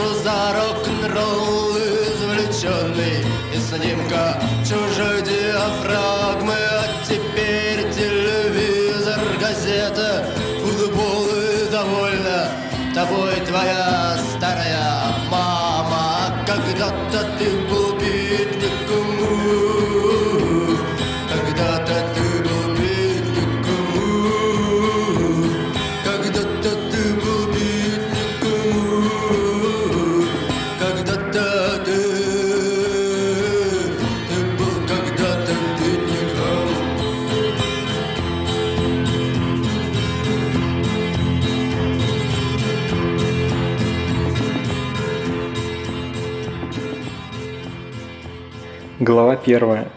душу за рок-н-ролл извлеченный из снимка чужой Глава первая.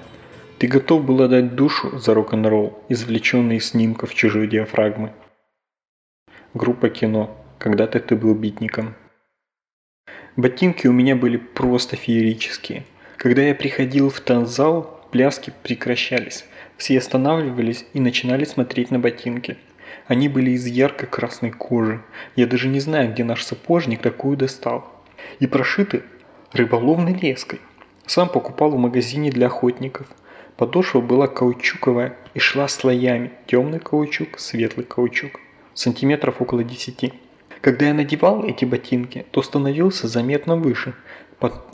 Ты готов был отдать душу за рок-н-ролл, извлеченный из снимков чужой диафрагмы. Группа кино. Когда-то ты был битником. Ботинки у меня были просто феерические. Когда я приходил в танцзал, пляски прекращались. Все останавливались и начинали смотреть на ботинки. Они были из ярко-красной кожи. Я даже не знаю, где наш сапожник такую достал. И прошиты рыболовной леской. Сам покупал в магазине для охотников. Подошва была каучуковая и шла слоями. Темный каучук, светлый каучук. Сантиметров около 10. Когда я надевал эти ботинки, то становился заметно выше.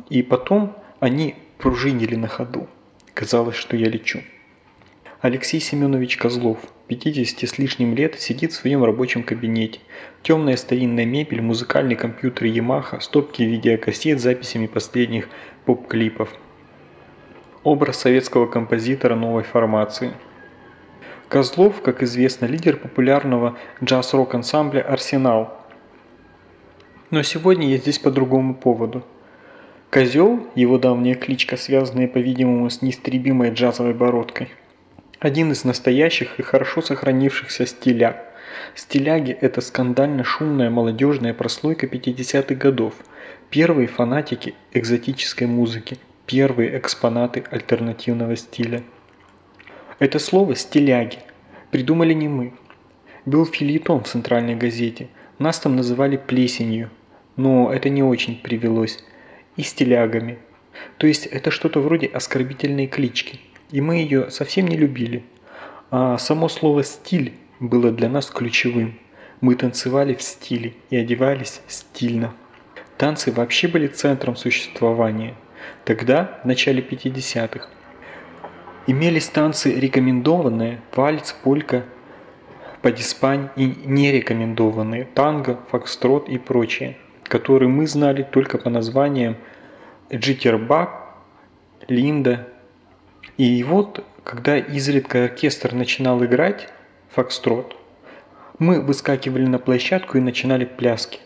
И потом они пружинили на ходу. Казалось, что я лечу. Алексей Семенович Козлов, 50 с лишним лет, сидит в своем рабочем кабинете. Темная старинная мебель, музыкальный компьютер Yamaha, стопки видеокассет с записями последних поп-клипов. Образ советского композитора новой формации. Козлов, как известно, лидер популярного джаз-рок ансамбля «Арсенал». Но сегодня я здесь по другому поводу. Козел, его давняя кличка, связанная, по-видимому, с неистребимой джазовой бородкой. Один из настоящих и хорошо сохранившихся стиляг. Стиляги – это скандально шумная молодежная прослойка 50-х годов. Первые фанатики экзотической музыки, первые экспонаты альтернативного стиля. Это слово «стиляги» придумали не мы. Был филитон в центральной газете. Нас там называли плесенью, но это не очень привелось. И стилягами. То есть это что-то вроде оскорбительной клички. И мы ее совсем не любили. А само слово «стиль» было для нас ключевым. Мы танцевали в стиле и одевались стильно. Танцы вообще были центром существования. Тогда, в начале 50-х, имелись танцы рекомендованные, вальс, полька, падиспань и нерекомендованные, танго, фокстрот и прочее, которые мы знали только по названиям джиттербак, линда. И вот, когда изредка оркестр начинал играть фокстрот, мы выскакивали на площадку и начинали пляски.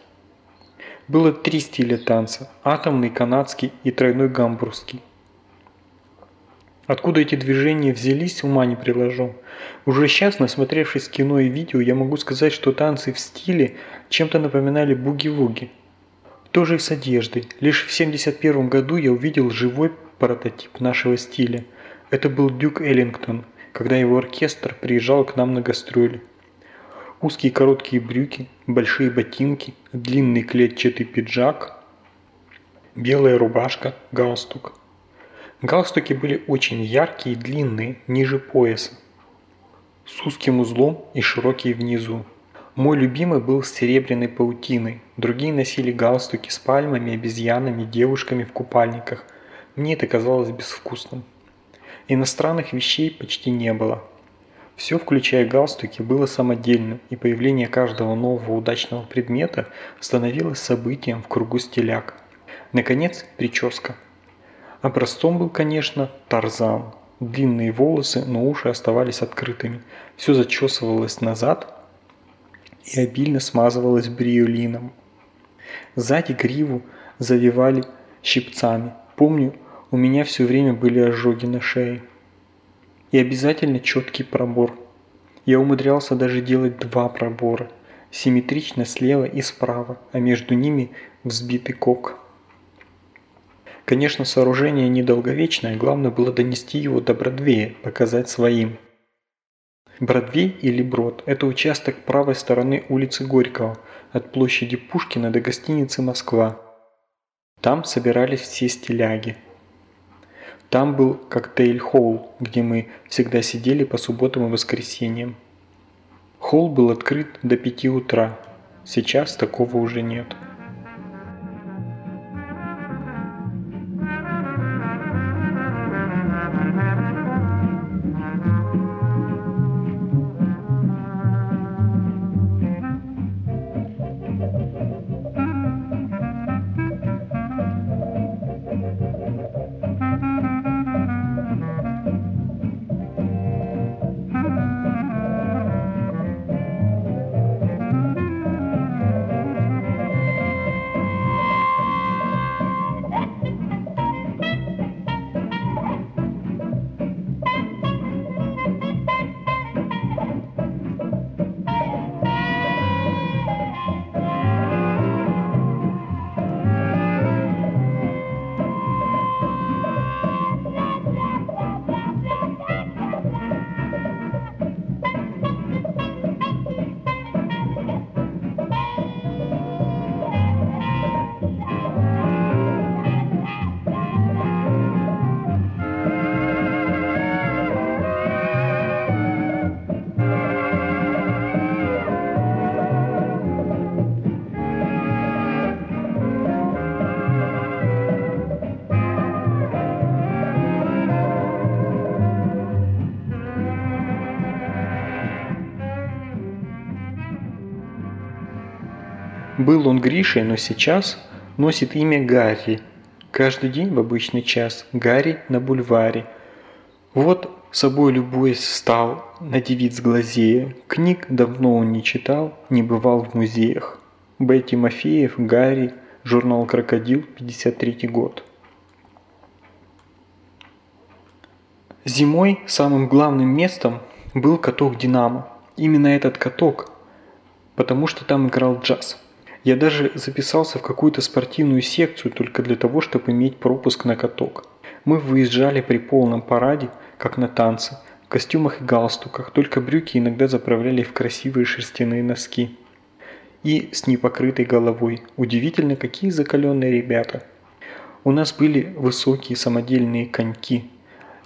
Было три стиля танца – атомный, канадский и тройной гамбургский. Откуда эти движения взялись, ума не приложу. Уже сейчас, насмотревшись кино и видео, я могу сказать, что танцы в стиле чем-то напоминали буги-вуги. Тоже и с одеждой. Лишь в 1971 году я увидел живой прототип нашего стиля. Это был Дюк Эллингтон, когда его оркестр приезжал к нам на гастроли. Узкие короткие брюки, большие ботинки, длинный клетчатый пиджак, белая рубашка, галстук. Галстуки были очень яркие и длинные, ниже пояса, с узким узлом и широкие внизу. Мой любимый был с серебряной паутиной, другие носили галстуки с пальмами, обезьянами, девушками в купальниках. Мне это казалось безвкусным. Иностранных вещей почти не было. Все, включая галстуки, было самодельным, и появление каждого нового удачного предмета становилось событием в кругу стиляк. Наконец, прическа. Образцом был, конечно, Тарзан. Длинные волосы, но уши оставались открытыми. Все зачесывалось назад и обильно смазывалось бриолином. Сзади гриву завивали щипцами. Помню, у меня все время были ожоги на шее. И обязательно четкий пробор. Я умудрялся даже делать два пробора. Симметрично слева и справа, а между ними взбитый кок. Конечно, сооружение недолговечное, главное было донести его до Бродвея, показать своим. Бродвей или Брод – это участок правой стороны улицы Горького, от площади Пушкина до гостиницы «Москва». Там собирались все стиляги. Там был коктейль-холл, где мы всегда сидели по субботам и воскресеньям. Холл был открыт до пяти утра. Сейчас такого уже нет. Был он Гришей, но сейчас носит имя Гарри. Каждый день в обычный час Гарри на бульваре. Вот собой любуясь встал, на девиц глазея. Книг давно он не читал, не бывал в музеях. Б. Тимофеев, Гарри, журнал «Крокодил», 53 год. Зимой самым главным местом был каток «Динамо». Именно этот каток, потому что там играл джаз – я даже записался в какую-то спортивную секцию только для того, чтобы иметь пропуск на каток. Мы выезжали при полном параде, как на танцы, в костюмах и галстуках, только брюки иногда заправляли в красивые шерстяные носки. И с непокрытой головой. Удивительно, какие закаленные ребята. У нас были высокие самодельные коньки.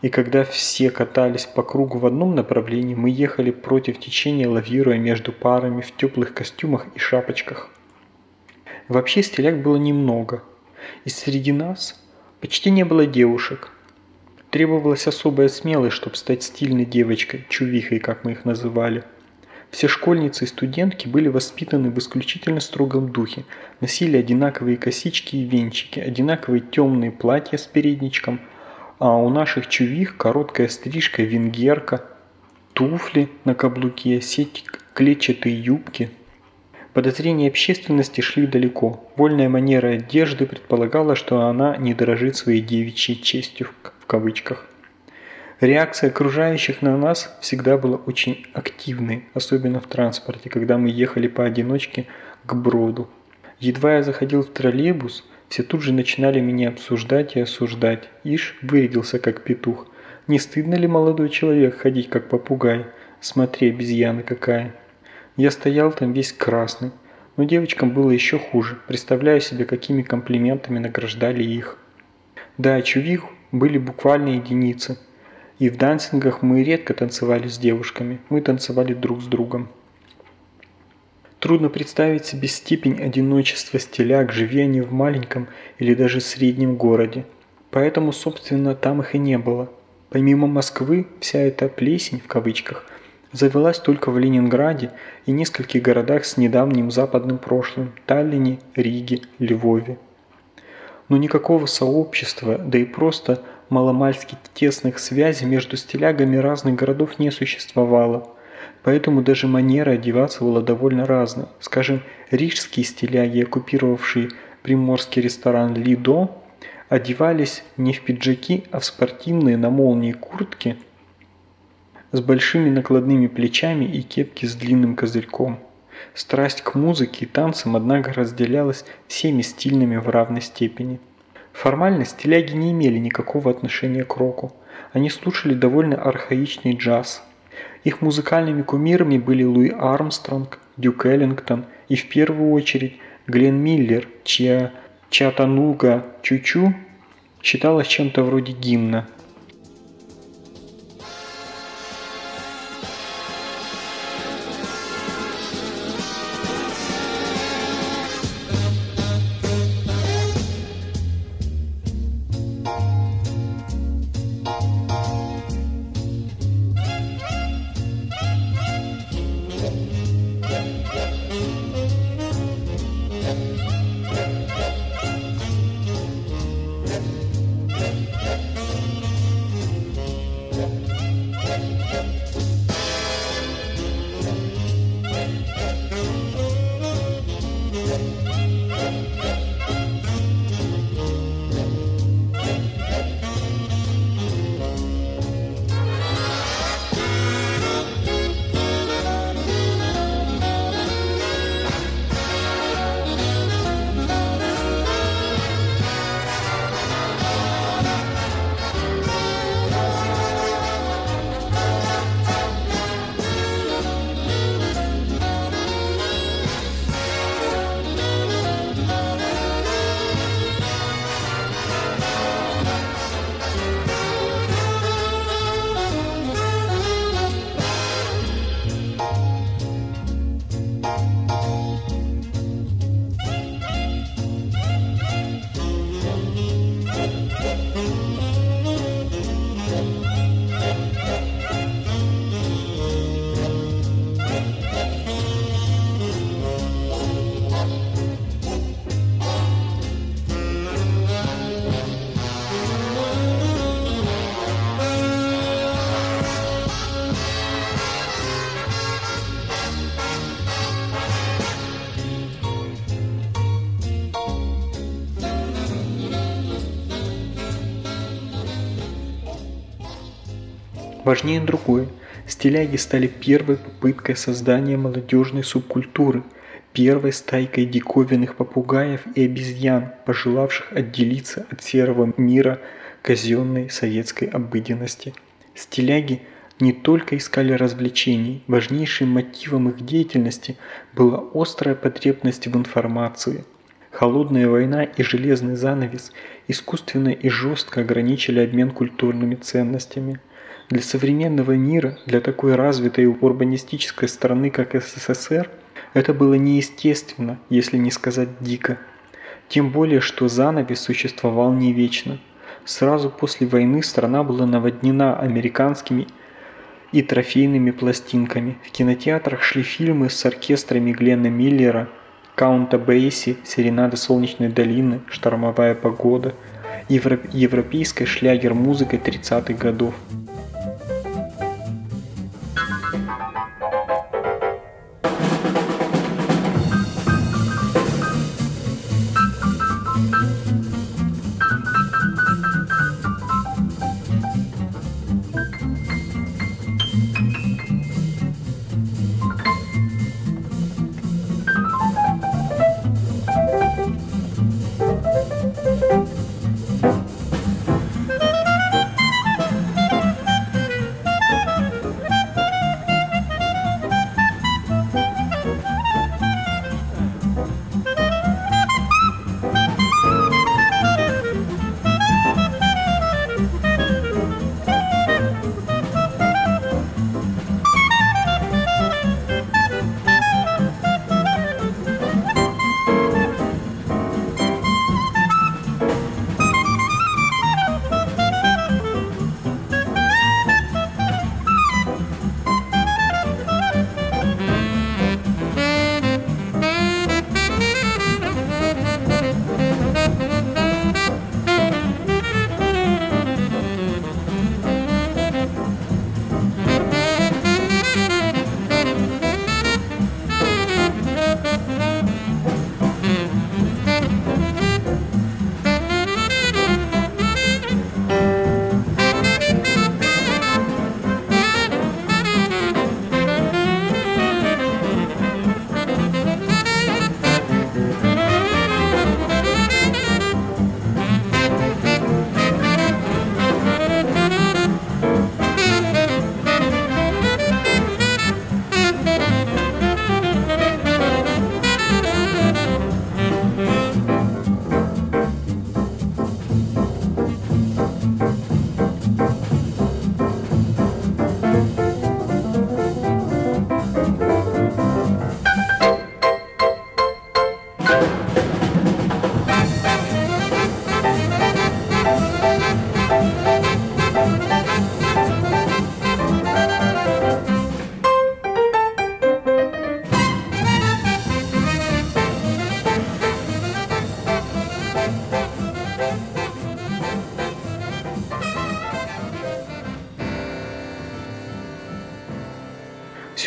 И когда все катались по кругу в одном направлении, мы ехали против течения, лавируя между парами в теплых костюмах и шапочках. Вообще стиляк было немного, и среди нас почти не было девушек. Требовалась особая смелость, чтобы стать стильной девочкой, чувихой, как мы их называли. Все школьницы и студентки были воспитаны в исключительно строгом духе, носили одинаковые косички и венчики, одинаковые темные платья с передничком, а у наших чувих короткая стрижка венгерка, туфли на каблуке, сеть клетчатые юбки – Подозрения общественности шли далеко. Вольная манера одежды предполагала, что она не дорожит своей девичьей честью в кавычках. Реакция окружающих на нас всегда была очень активной, особенно в транспорте, когда мы ехали поодиночке к броду. Едва я заходил в троллейбус, все тут же начинали меня обсуждать и осуждать. Ишь, вырядился как петух. Не стыдно ли молодой человек ходить как попугай? Смотри, обезьяна какая. Я стоял там весь красный, но девочкам было еще хуже, представляю себе, какими комплиментами награждали их. Да, чувих были буквально единицы. И в дансингах мы редко танцевали с девушками, мы танцевали друг с другом. Трудно представить себе степень одиночества стиляк, живя они в маленьком или даже среднем городе. Поэтому, собственно, там их и не было. Помимо Москвы, вся эта «плесень» в кавычках – завелась только в Ленинграде и нескольких городах с недавним западным прошлым – Таллине, Риге, Львове. Но никакого сообщества, да и просто маломальски тесных связей между стилягами разных городов не существовало. Поэтому даже манера одеваться была довольно разной. Скажем, рижские стиляги, оккупировавшие приморский ресторан «Лидо», одевались не в пиджаки, а в спортивные на молнии куртки – с большими накладными плечами и кепки с длинным козырьком. Страсть к музыке и танцам, однако, разделялась всеми стильными в равной степени. Формально стиляги не имели никакого отношения к року. Они слушали довольно архаичный джаз. Их музыкальными кумирами были Луи Армстронг, Дюк Эллингтон и в первую очередь Глен Миллер, чья Чатануга Чучу считалось чем-то вроде гимна. Важнее другое. Стиляги стали первой попыткой создания молодежной субкультуры, первой стайкой диковинных попугаев и обезьян, пожелавших отделиться от серого мира казенной советской обыденности. Стиляги не только искали развлечений, важнейшим мотивом их деятельности была острая потребность в информации. Холодная война и железный занавес искусственно и жестко ограничили обмен культурными ценностями – для современного мира, для такой развитой урбанистической страны, как СССР, это было неестественно, если не сказать дико. Тем более, что занавес существовал не вечно. Сразу после войны страна была наводнена американскими и трофейными пластинками. В кинотеатрах шли фильмы с оркестрами Гленна Миллера, Каунта Бейси, Серенада Солнечной долины, Штормовая погода, европейской шлягер-музыкой 30-х годов.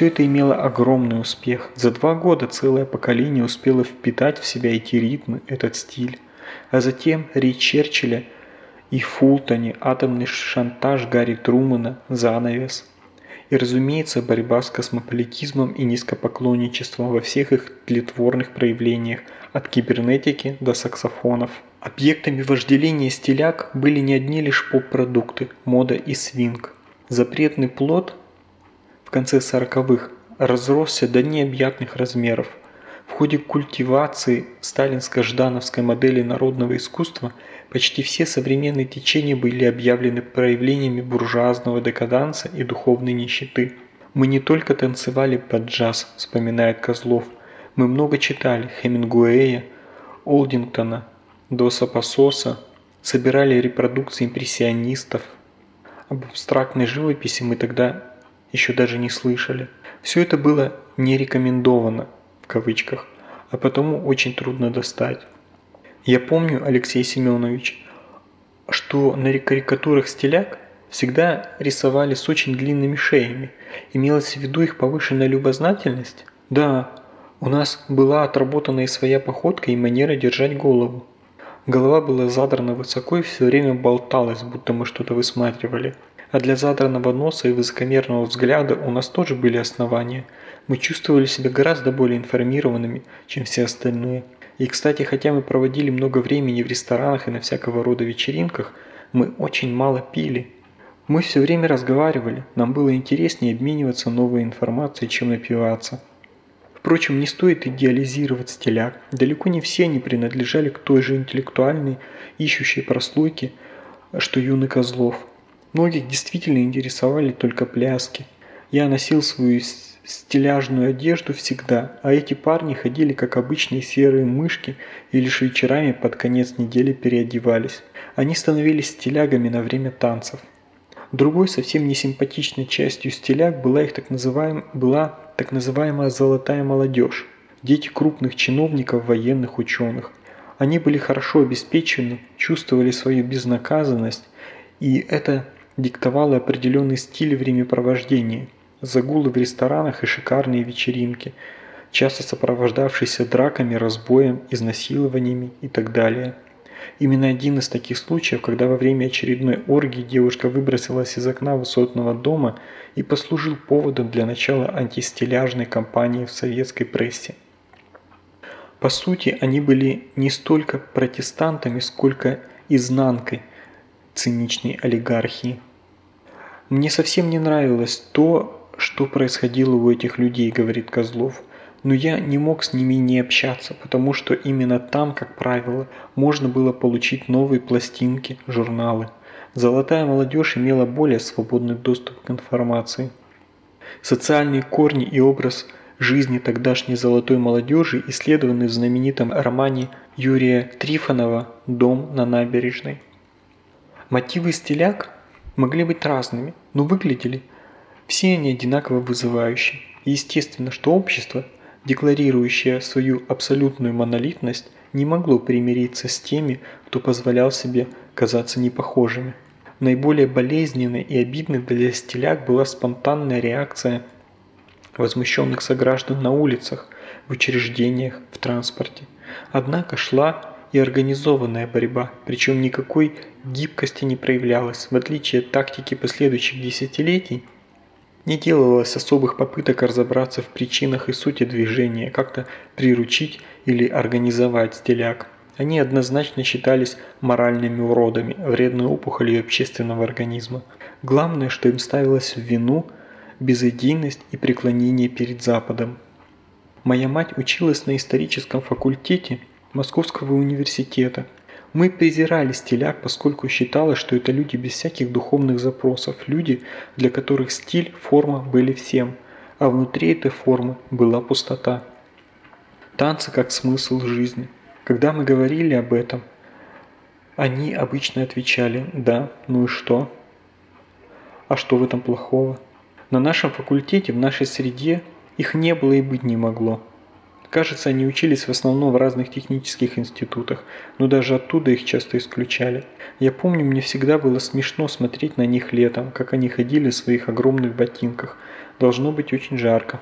Все это имело огромный успех. За два года целое поколение успело впитать в себя эти ритмы, этот стиль. А затем речь Черчилля и Фултоне, атомный шантаж Гарри Трумана, занавес. И, разумеется, борьба с космополитизмом и низкопоклонничеством во всех их тлетворных проявлениях, от кибернетики до саксофонов. Объектами вожделения стиляк были не одни лишь поп-продукты, мода и свинг. Запретный плод в конце 40-х разросся до необъятных размеров. В ходе культивации сталинско-ждановской модели народного искусства почти все современные течения были объявлены проявлениями буржуазного декаданса и духовной нищеты. «Мы не только танцевали под джаз», – вспоминает Козлов. «Мы много читали Хемингуэя, Олдингтона, Доса Пасоса, собирали репродукции импрессионистов. Об абстрактной живописи мы тогда еще даже не слышали. Все это было не рекомендовано, в кавычках, а потому очень трудно достать. Я помню, Алексей Семенович, что на карикатурах стиляк всегда рисовали с очень длинными шеями. Имелась в виду их повышенная любознательность? Да, у нас была отработана и своя походка, и манера держать голову. Голова была задрана высоко и все время болталась, будто мы что-то высматривали. А для задранного носа и высокомерного взгляда у нас тоже были основания. Мы чувствовали себя гораздо более информированными, чем все остальные. И, кстати, хотя мы проводили много времени в ресторанах и на всякого рода вечеринках, мы очень мало пили. Мы все время разговаривали, нам было интереснее обмениваться новой информацией, чем напиваться. Впрочем, не стоит идеализировать стиляк. Далеко не все они принадлежали к той же интеллектуальной, ищущей прослойке, что юный Козлов. Многих действительно интересовали только пляски. Я носил свою стиляжную одежду всегда, а эти парни ходили как обычные серые мышки и лишь вечерами под конец недели переодевались. Они становились стилягами на время танцев. Другой совсем не симпатичной частью стиляг была их так, называем, была так называемая «золотая молодежь» – дети крупных чиновников, военных, ученых. Они были хорошо обеспечены, чувствовали свою безнаказанность, и это диктовало определенный стиль времяпровождения, загулы в ресторанах и шикарные вечеринки, часто сопровождавшиеся драками, разбоем, изнасилованиями и так далее. Именно один из таких случаев, когда во время очередной оргии девушка выбросилась из окна высотного дома и послужил поводом для начала антистиляжной кампании в советской прессе. По сути, они были не столько протестантами, сколько изнанкой циничной олигархии. «Мне совсем не нравилось то, что происходило у этих людей», – говорит Козлов. «Но я не мог с ними не общаться, потому что именно там, как правило, можно было получить новые пластинки, журналы. Золотая молодежь имела более свободный доступ к информации. Социальные корни и образ жизни тогдашней золотой молодежи исследованы в знаменитом романе Юрия Трифонова «Дом на набережной». Мотивы стиляк могли быть разными, но выглядели все они одинаково вызывающие. И естественно, что общество, декларирующее свою абсолютную монолитность, не могло примириться с теми, кто позволял себе казаться непохожими. Наиболее болезненной и обидной для стиляк была спонтанная реакция возмущенных сограждан на улицах, в учреждениях, в транспорте. Однако шла и организованная борьба, причем никакой гибкости не проявлялось, в отличие от тактики последующих десятилетий, не делалось особых попыток разобраться в причинах и сути движения, как-то приручить или организовать стиляк. Они однозначно считались моральными уродами, вредной опухолью общественного организма. Главное, что им ставилось в вину – безыдейность и преклонение перед Западом. Моя мать училась на историческом факультете Московского университета. Мы презирали стиляк, поскольку считалось, что это люди без всяких духовных запросов, люди, для которых стиль, форма были всем, а внутри этой формы была пустота. Танцы как смысл жизни. Когда мы говорили об этом, они обычно отвечали «да, ну и что?» А что в этом плохого? На нашем факультете, в нашей среде их не было и быть не могло. Кажется, они учились в основном в разных технических институтах, но даже оттуда их часто исключали. Я помню, мне всегда было смешно смотреть на них летом, как они ходили в своих огромных ботинках. Должно быть очень жарко.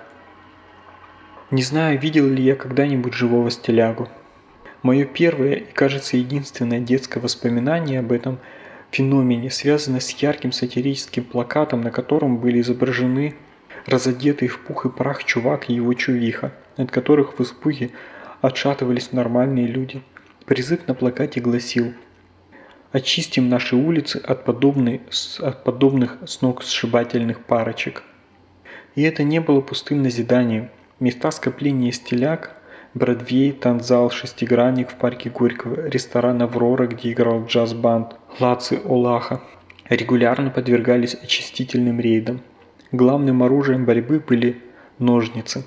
Не знаю, видел ли я когда-нибудь живого стилягу. Мое первое и, кажется, единственное детское воспоминание об этом феномене связано с ярким сатирическим плакатом, на котором были изображены разодетый в пух и прах чувак и его чувиха, от которых в испуге отшатывались нормальные люди. Призыв на плакате гласил «Очистим наши улицы от, подобной, от подобных сногсшибательных парочек». И это не было пустым назиданием. Места скопления стиляк, Бродвей, танцзал, шестигранник в парке Горького, ресторан «Аврора», где играл джаз-банд, Лаци Олаха, регулярно подвергались очистительным рейдам. Главным оружием борьбы были ножницы.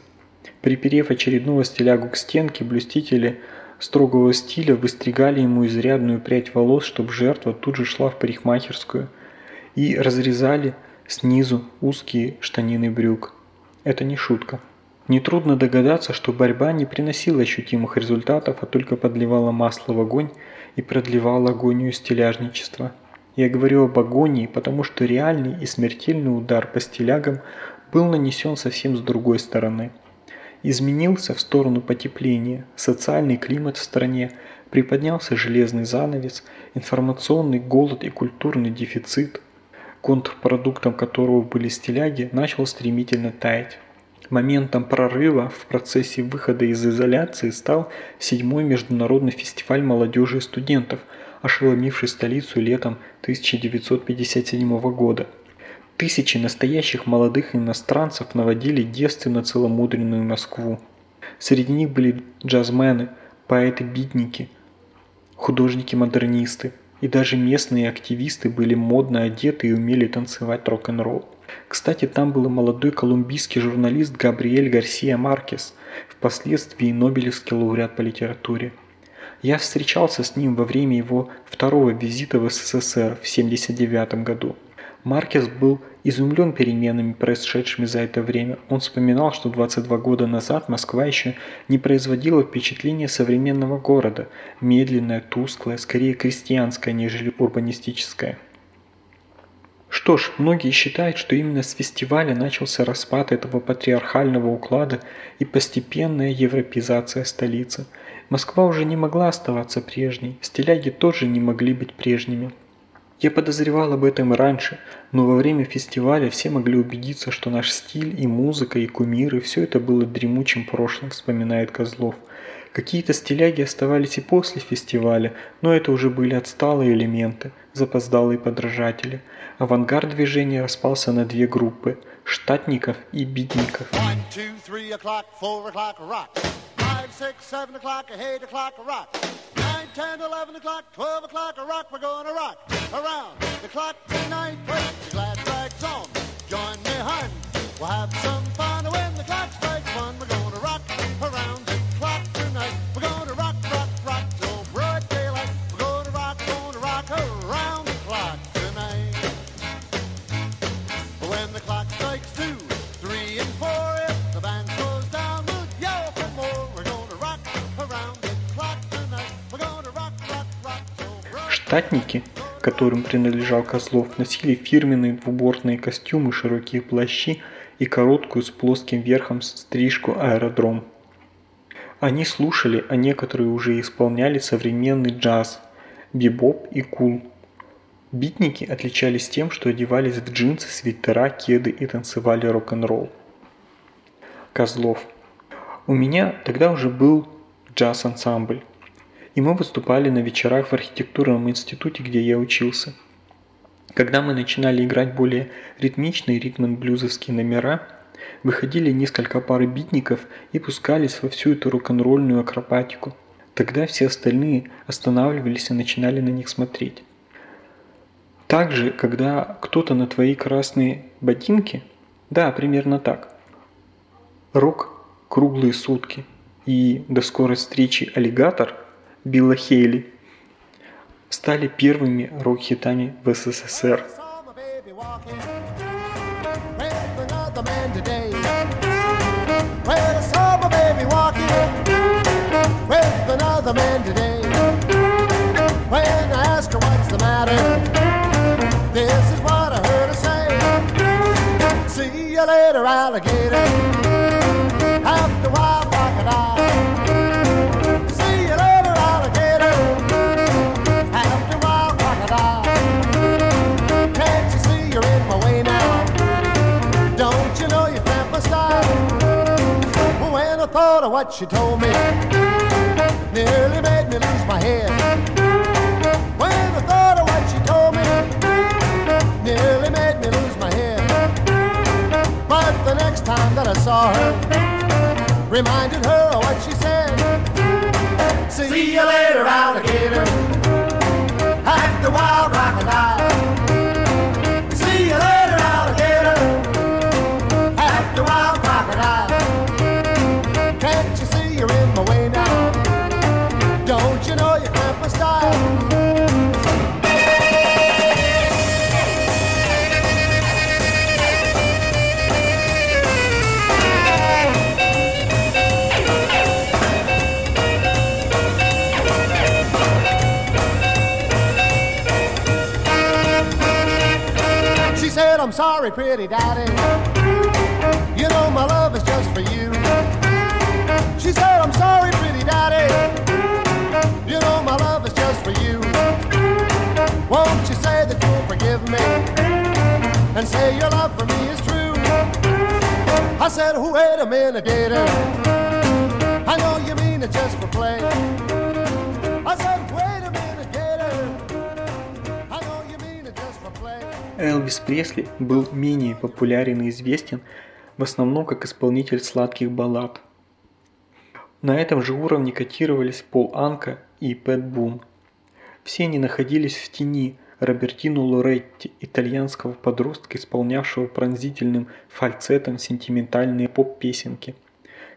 Приперев очередного стилягу к стенке, блюстители строгого стиля выстригали ему изрядную прядь волос, чтобы жертва тут же шла в парикмахерскую, и разрезали снизу узкие штанины брюк. Это не шутка. Нетрудно догадаться, что борьба не приносила ощутимых результатов, а только подливала масло в огонь и продлевала агонию стиляжничества. Я говорю об агонии, потому что реальный и смертельный удар по стилягам был нанесен совсем с другой стороны. Изменился в сторону потепления, социальный климат в стране, приподнялся железный занавес, информационный голод и культурный дефицит, контрпродуктом которого были стиляги, начал стремительно таять. Моментом прорыва в процессе выхода из изоляции стал седьмой международный фестиваль молодежи и студентов – ошеломивший столицу летом 1957 года. Тысячи настоящих молодых иностранцев наводили девственно целомудренную Москву. Среди них были джазмены, поэты-битники, художники-модернисты, и даже местные активисты были модно одеты и умели танцевать рок-н-ролл. Кстати, там был молодой колумбийский журналист Габриэль Гарсия Маркес, впоследствии Нобелевский лауреат по литературе. Я встречался с ним во время его второго визита в СССР в 1979 году. Маркес был изумлен переменами, происшедшими за это время. Он вспоминал, что 22 года назад Москва еще не производила впечатления современного города, медленная, тусклая, скорее крестьянская, нежели урбанистическая. Что ж, многие считают, что именно с фестиваля начался распад этого патриархального уклада и постепенная европеизация столицы – Москва уже не могла оставаться прежней, стиляги тоже не могли быть прежними. Я подозревал об этом и раньше, но во время фестиваля все могли убедиться, что наш стиль и музыка, и кумиры – все это было дремучим прошлым, вспоминает Козлов. Какие-то стиляги оставались и после фестиваля, но это уже были отсталые элементы, запоздалые подражатели. Авангард движения распался на две группы – штатников и битников. One, two. Nine, ten, eleven o'clock, twelve o'clock, a rock. We're going to rock around the clock tonight. Wait, the glad rags on. Join me, hun. We'll have some fun Штатники, которым принадлежал Козлов, носили фирменные двубортные костюмы, широкие плащи и короткую с плоским верхом стрижку аэродром. Они слушали, а некоторые уже исполняли современный джаз, бибоп и кул. Битники отличались тем, что одевались в джинсы, свитера, кеды и танцевали рок-н-ролл. Козлов. У меня тогда уже был джаз-ансамбль и мы выступали на вечерах в архитектурном институте, где я учился. Когда мы начинали играть более ритмичные ритм-блюзовские номера, выходили несколько пар битников и пускались во всю эту рок-н-ролльную акробатику. Тогда все остальные останавливались и начинали на них смотреть. Также, когда кто-то на твои красные ботинки, да, примерно так. Рок круглые сутки и до скорой встречи аллигатор – Билла Хейли стали первыми рок-хитами в СССР. Walking with another thought of what she told me, nearly made me lose my head. When I thought of what she told me, nearly made me lose my head. But the next time that I saw her, reminded her of what she said. See you later, alligator. Act the wild crocodile. See you later, alligator. Act the wild crocodile. You know I'm sorry, pretty daddy. You know my love is just for you. She said, I'm sorry, pretty daddy. You know my love is just for you. Won't you say that you'll forgive me? And say your love for me is true. I said, oh, wait a minute, Gator. I know you mean it just for play. I said, wait a minute, Gator. I know you mean it just for play. Элвис Пресли был менее популярен и известен в основном как исполнитель сладких баллад. На этом же уровне котировались Пол Анка и Пэт Бун. Все они находились в тени Робертино Лоретти, итальянского подростка, исполнявшего пронзительным фальцетом сентиментальные поп-песенки.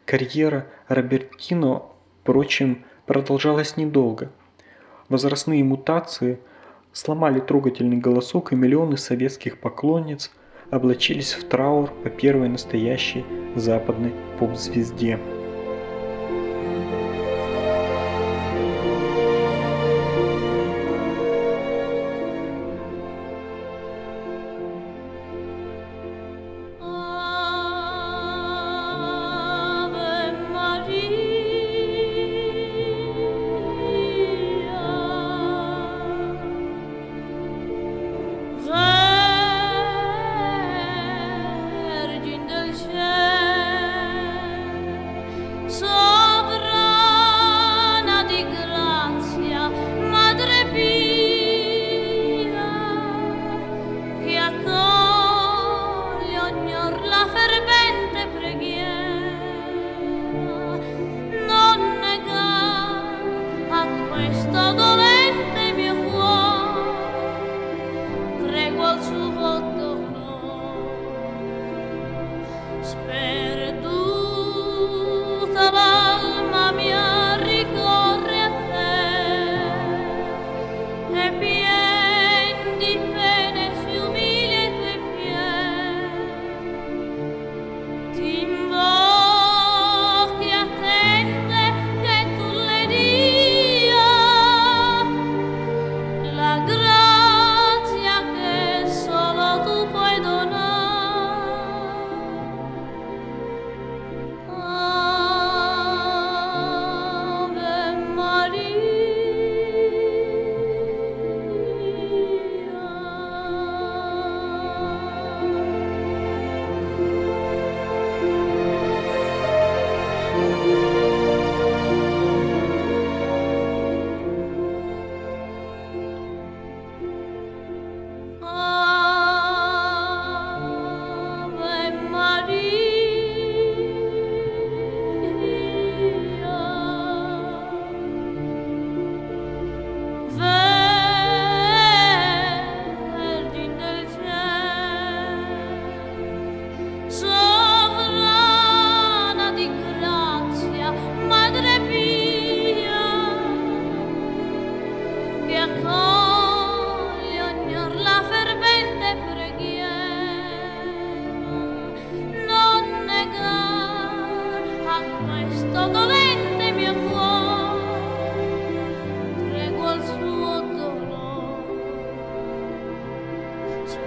Карьера Робертино, впрочем, продолжалась недолго. Возрастные мутации сломали трогательный голосок, и миллионы советских поклонниц облачились в траур по первой настоящей западной поп-звезде.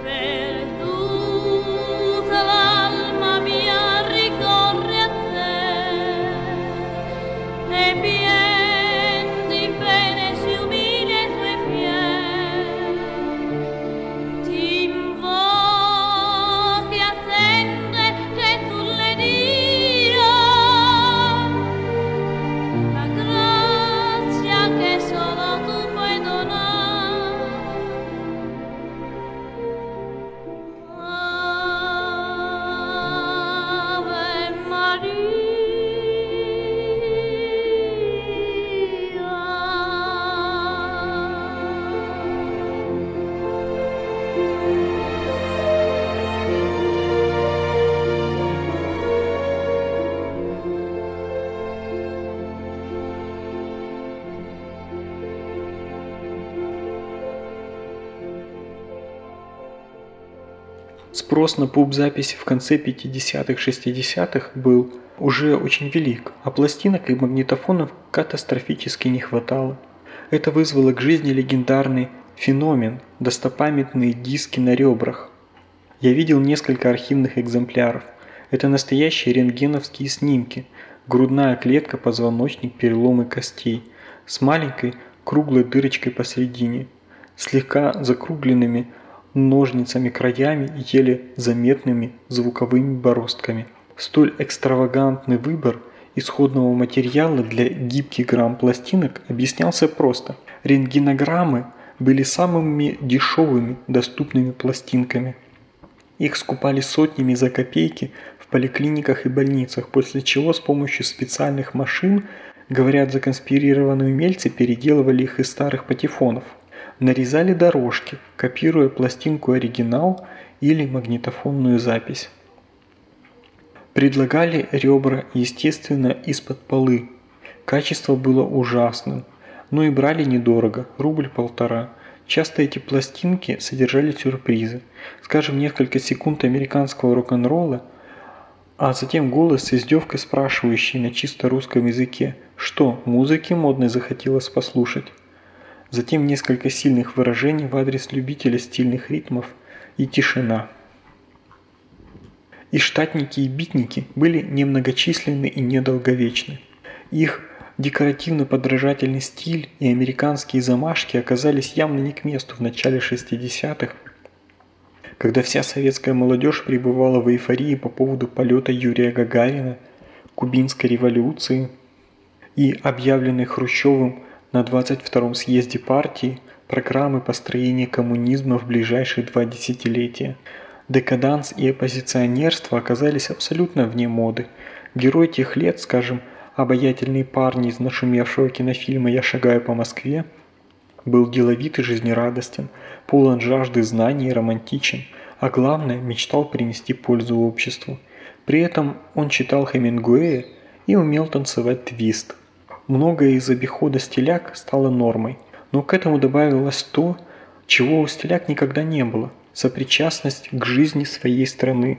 there. Спрос на поп-записи в конце 50-х-60-х был уже очень велик, а пластинок и магнитофонов катастрофически не хватало. Это вызвало к жизни легендарный феномен – достопамятные диски на ребрах. Я видел несколько архивных экземпляров. Это настоящие рентгеновские снимки, грудная клетка, позвоночник, переломы костей, с маленькой круглой дырочкой посередине, слегка закругленными ножницами краями и еле заметными звуковыми бороздками. Столь экстравагантный выбор исходного материала для гибких грамм пластинок объяснялся просто. Рентгенограммы были самыми дешевыми доступными пластинками. Их скупали сотнями за копейки в поликлиниках и больницах, после чего с помощью специальных машин, говорят, законспирированные умельцы переделывали их из старых патефонов – нарезали дорожки, копируя пластинку оригинал или магнитофонную запись. Предлагали ребра, естественно, из-под полы. Качество было ужасным, но и брали недорого, рубль-полтора. Часто эти пластинки содержали сюрпризы. Скажем, несколько секунд американского рок-н-ролла, а затем голос с издевкой спрашивающий на чисто русском языке, что музыки модной захотелось послушать затем несколько сильных выражений в адрес любителя стильных ритмов и тишина. И штатники и битники были немногочисленны и недолговечны. Их декоративно-подражательный стиль и американские замашки оказались явно не к месту в начале 60-х, когда вся советская молодежь пребывала в эйфории по поводу полета Юрия Гагарина, кубинской революции и объявленной Хрущевым на 22-м съезде партии программы построения коммунизма в ближайшие два десятилетия. Декаданс и оппозиционерство оказались абсолютно вне моды. Герой тех лет, скажем, обаятельный парень из нашумевшего кинофильма «Я шагаю по Москве», был деловит и жизнерадостен, полон жажды знаний и романтичен, а главное, мечтал принести пользу обществу. При этом он читал Хемингуэя и умел танцевать твист – Многое из обихода стиляк стало нормой, но к этому добавилось то, чего у стиляк никогда не было – сопричастность к жизни своей страны,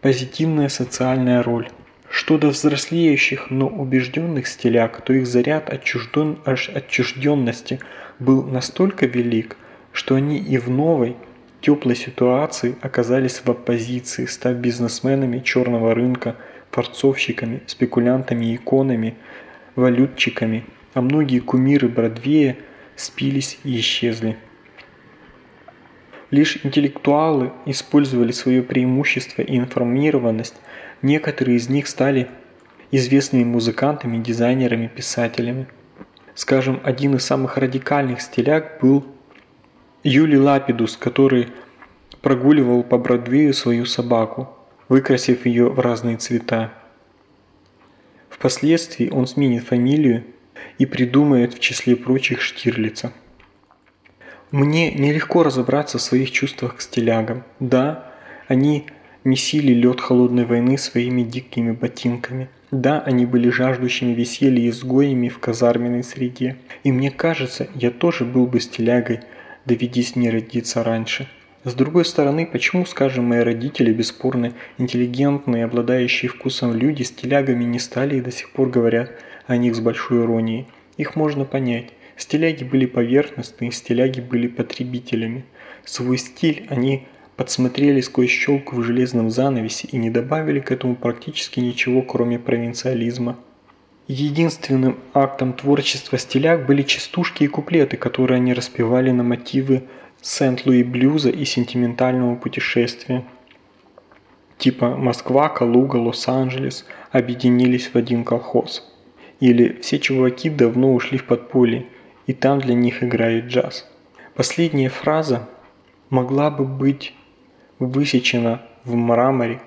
позитивная социальная роль. Что до взрослеющих, но убежденных стиляк, то их заряд отчужден, отчужденности был настолько велик, что они и в новой, теплой ситуации оказались в оппозиции, став бизнесменами черного рынка, форцовщиками, спекулянтами иконами – валютчиками, а многие кумиры Бродвея спились и исчезли. Лишь интеллектуалы использовали свое преимущество и информированность, некоторые из них стали известными музыкантами, дизайнерами, писателями. Скажем, один из самых радикальных стиляк был Юли Лапидус, который прогуливал по Бродвею свою собаку, выкрасив ее в разные цвета. Впоследствии он сменит фамилию и придумает в числе прочих Штирлица. Мне нелегко разобраться в своих чувствах к стилягам. Да, они месили лед холодной войны своими дикими ботинками. Да, они были жаждущими веселья изгоями в казарменной среде. И мне кажется, я тоже был бы стилягой, доведись мне родиться раньше. С другой стороны, почему, скажем, мои родители, бесспорно интеллигентные, обладающие вкусом люди, с телягами не стали и до сих пор говорят о них с большой иронией? Их можно понять. Стиляги были поверхностные, стиляги были потребителями. Свой стиль они подсмотрели сквозь щелку в железном занавесе и не добавили к этому практически ничего, кроме провинциализма. Единственным актом творчества стиляг были частушки и куплеты, которые они распевали на мотивы Сент-Луи блюза и сентиментального путешествия. Типа Москва, Калуга, Лос-Анджелес объединились в один колхоз. Или все чуваки давно ушли в подполье, и там для них играет джаз. Последняя фраза могла бы быть высечена в мраморе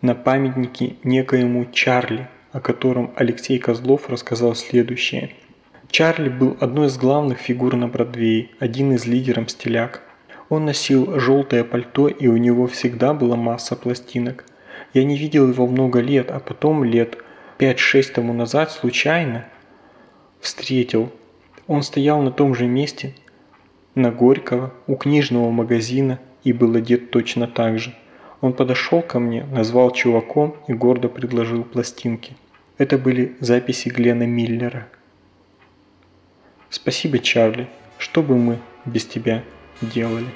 на памятнике некоему Чарли, о котором Алексей Козлов рассказал следующее – Чарли был одной из главных фигур на Бродвее, один из лидеров стиляк. Он носил желтое пальто и у него всегда была масса пластинок. Я не видел его много лет, а потом лет 5-6 тому назад случайно встретил. Он стоял на том же месте, на Горького, у книжного магазина, и был одет точно так же. Он подошел ко мне, назвал чуваком и гордо предложил пластинки. Это были записи Глена Миллера. Спасибо, Чарли. Что бы мы без тебя делали?